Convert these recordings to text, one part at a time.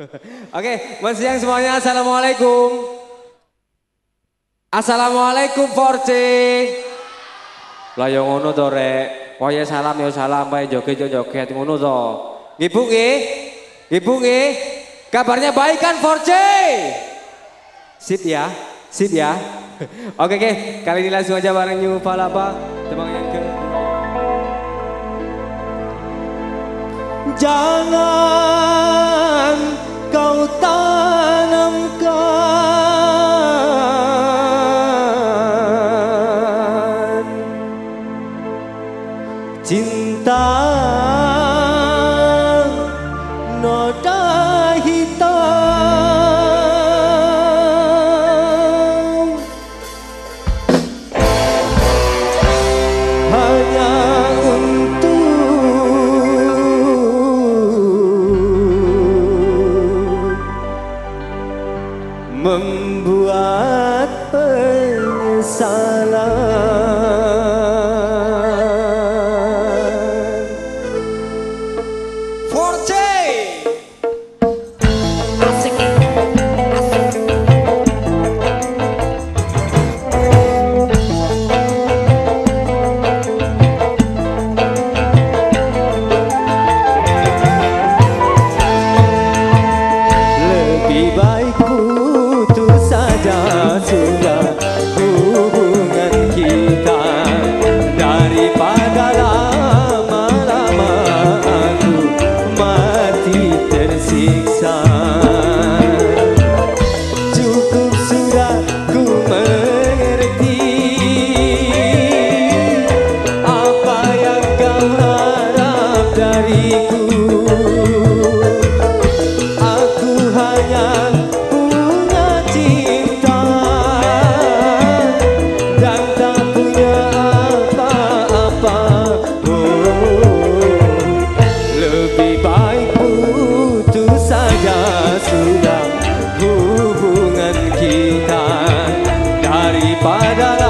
Oke, mas siang semuanya. Assalamualaikum. Assalamualaikum Forci. Lah yo ngono to, Rek. Koye salam yo salam, bae joget yo joget ngono to. Ibu nggih. Ibu nggih. Kabarnya baik kan Forci? Sip ya. Sip ya. Oke, oke. Kali ini langsung aja bareng New Palapa. Tembang yang ke Jangan cinta noda hitam hanya untuk membuat penyesalan. hubungan kita daripada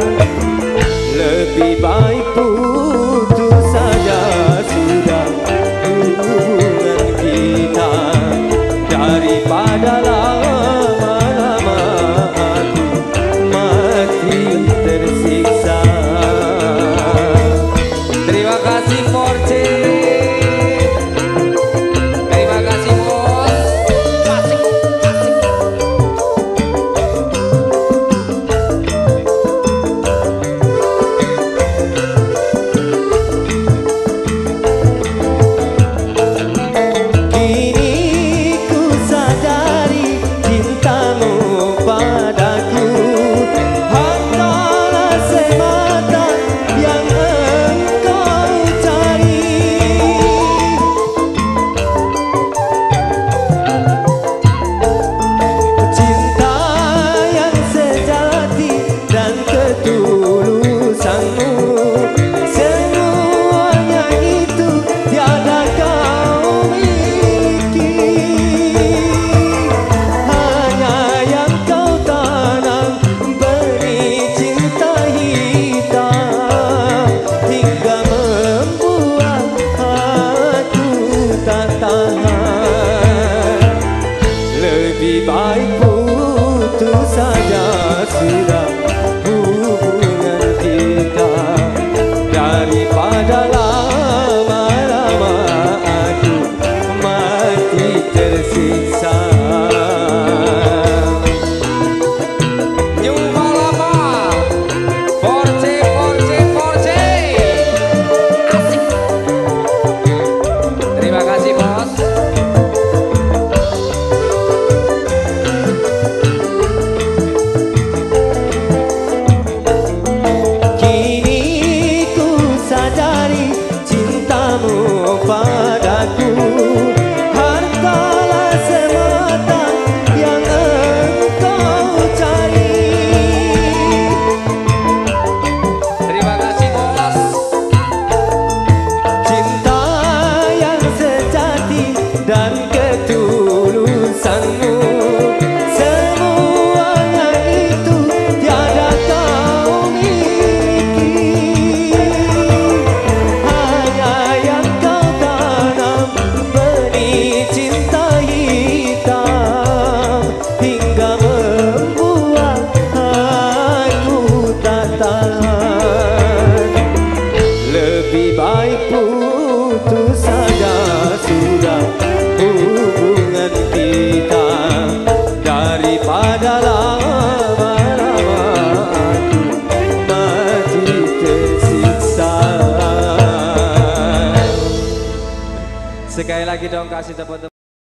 lagi dong kasih tepuk.